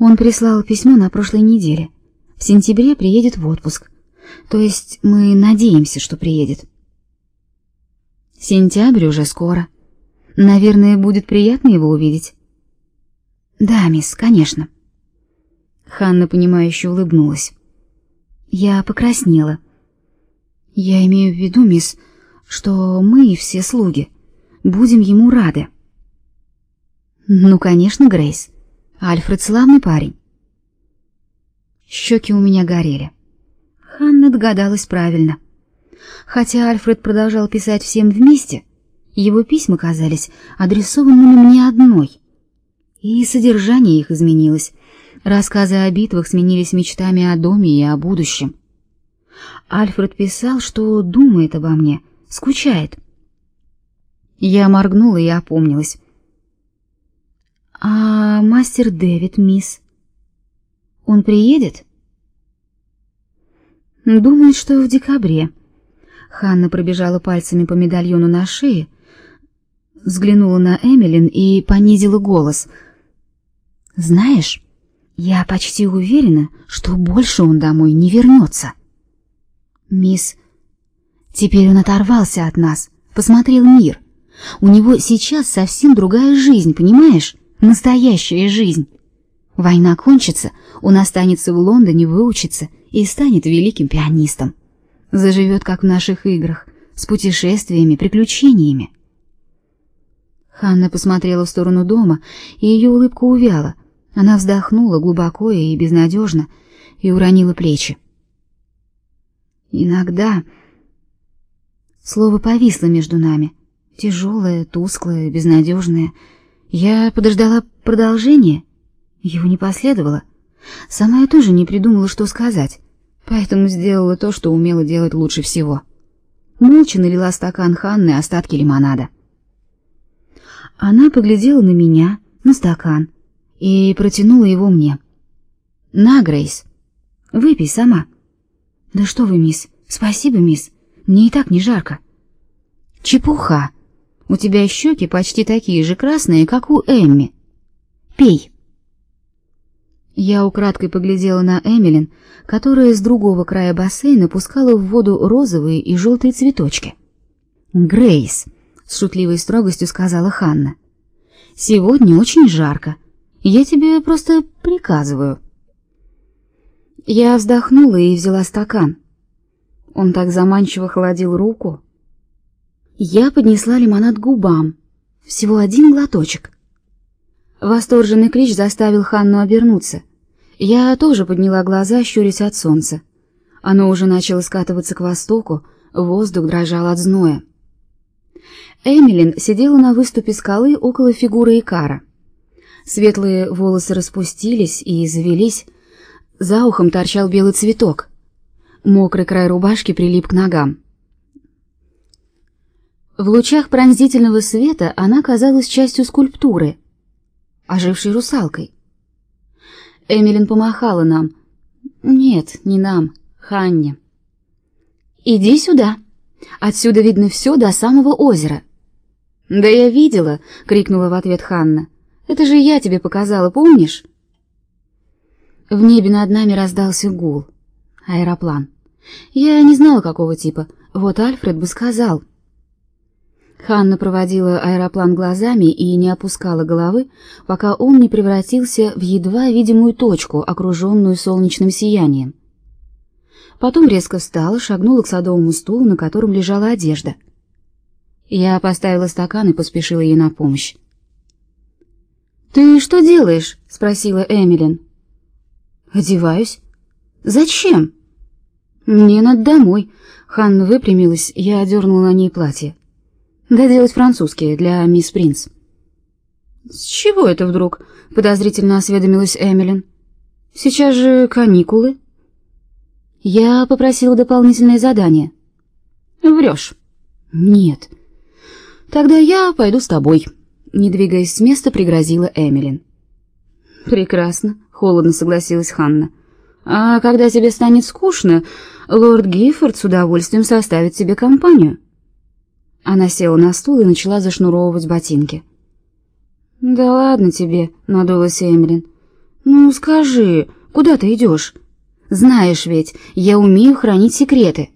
Он прислал письмо на прошлой неделе. В сентябре приедет в отпуск. То есть мы надеемся, что приедет. Сентябрь уже скоро. Наверное, будет приятно его увидеть. Да, мисс, конечно. Ханна понимающе улыбнулась. Я покраснела. Я имею в виду, мисс, что мы все слуги будем ему рады. Ну, конечно, Грейс. Альфред славный парень. Щеки у меня горели. Ханна догадалась правильно. Хотя Альфред продолжал писать всем вместе, его письма казались адресованными мне одной. И содержание их изменилось. Рассказы о битвах сменились мечтами о доме и о будущем. Альфред писал, что думает обо мне, скучает. Я моргнула и опомнилась. Мастер Дэвид, мисс, он приедет? Думает, что в декабре. Ханна пробежала пальцами по медальону на шее, взглянула на Эмилин и понизила голос. Знаешь, я почти уверена, что больше он домой не вернется. Мисс, теперь он оторвался от нас, посмотрел мир. У него сейчас совсем другая жизнь, понимаешь? Настоящая жизнь. Война кончится, он останется в Лондоне, выучится и станет великим пианистом. Заживет, как в наших играх, с путешествиями, приключениями. Ханна посмотрела в сторону дома, и ее улыбка увяла. Она вздохнула глубоко и безнадежно и уронила плечи. Иногда слово повисло между нами, тяжелое, тусклое, безнадежное. Я подождала продолжения, его не последовало. Сама я тоже не придумала, что сказать, поэтому сделала то, что умела делать лучше всего. Молча налила стакан Ханны остатки лимонада. Она поглядела на меня, на стакан, и протянула его мне. «На, Грейс, выпей сама». Да что вы, мисс? Спасибо, мисс. Мне и так не жарко. Чепуха. У тебя щеки почти такие же красные, как у Эмми. Пей. Я украдкой поглядела на Эмилин, которая с другого края бассейна пускала в воду розовые и желтые цветочки. Грейс, с шутливой строгостью сказала Ханна. Сегодня очень жарко. Я тебе просто приказываю. Я вздохнула и взяла стакан. Он так заманчиво холодил руку. Я поднесла лимонад к губам. Всего один глоточек. Восторженный крич заставил Ханну обернуться. Я тоже подняла глаза, щурясь от солнца. Оно уже начало скатываться к востоку, воздух дрожал от зноя. Эмилин сидела на выступе скалы около фигуры Икара. Светлые волосы распустились и завелись, за ухом торчал белый цветок. Мокрый край рубашки прилип к ногам. В лучах пронзительного света она казалась частью скульптуры, ожившей русалкой. Эмилин помахала нам. Нет, не нам, Ханне. Иди сюда. Отсюда видно все до самого озера. Да я видела, крикнула в ответ Ханна. Это же я тебе показала, помнишь? В небе над нами раздался гул. Аэроплан. Я не знала, какого типа. Вот Альфред бы сказал. Ханна проводила аэроплан глазами и не опускала головы, пока он не превратился в едва видимую точку, окруженную солнечным сиянием. Потом резко встала, шагнула к садовому стулу, на котором лежала одежда. Я поставила стакан и поспешила ей на помощь. «Ты что делаешь?» — спросила Эмилин. Одеваюсь. Зачем? Мне надо домой. Ханна выпрямилась, я одернула на ней платье. Да делать французские для мисс Принц. С чего это вдруг? подозрительно осведомилась Эмилин. Сейчас же каникулы. Я попросила дополнительное задание. Врешь. Нет. Тогда я пойду с тобой. Не двигаясь с места, пригрозила Эмилин. Прекрасно, холодно согласилась Ханна. А когда тебе станет скучно, лорд Гиффорд с удовольствием составит тебе компанию. Она села на стул и начала зашнуровывать ботинки. Да ладно тебе, надулась Эмилин. Ну, скажи, куда ты идешь? Знаешь ведь, я умею хранить секреты.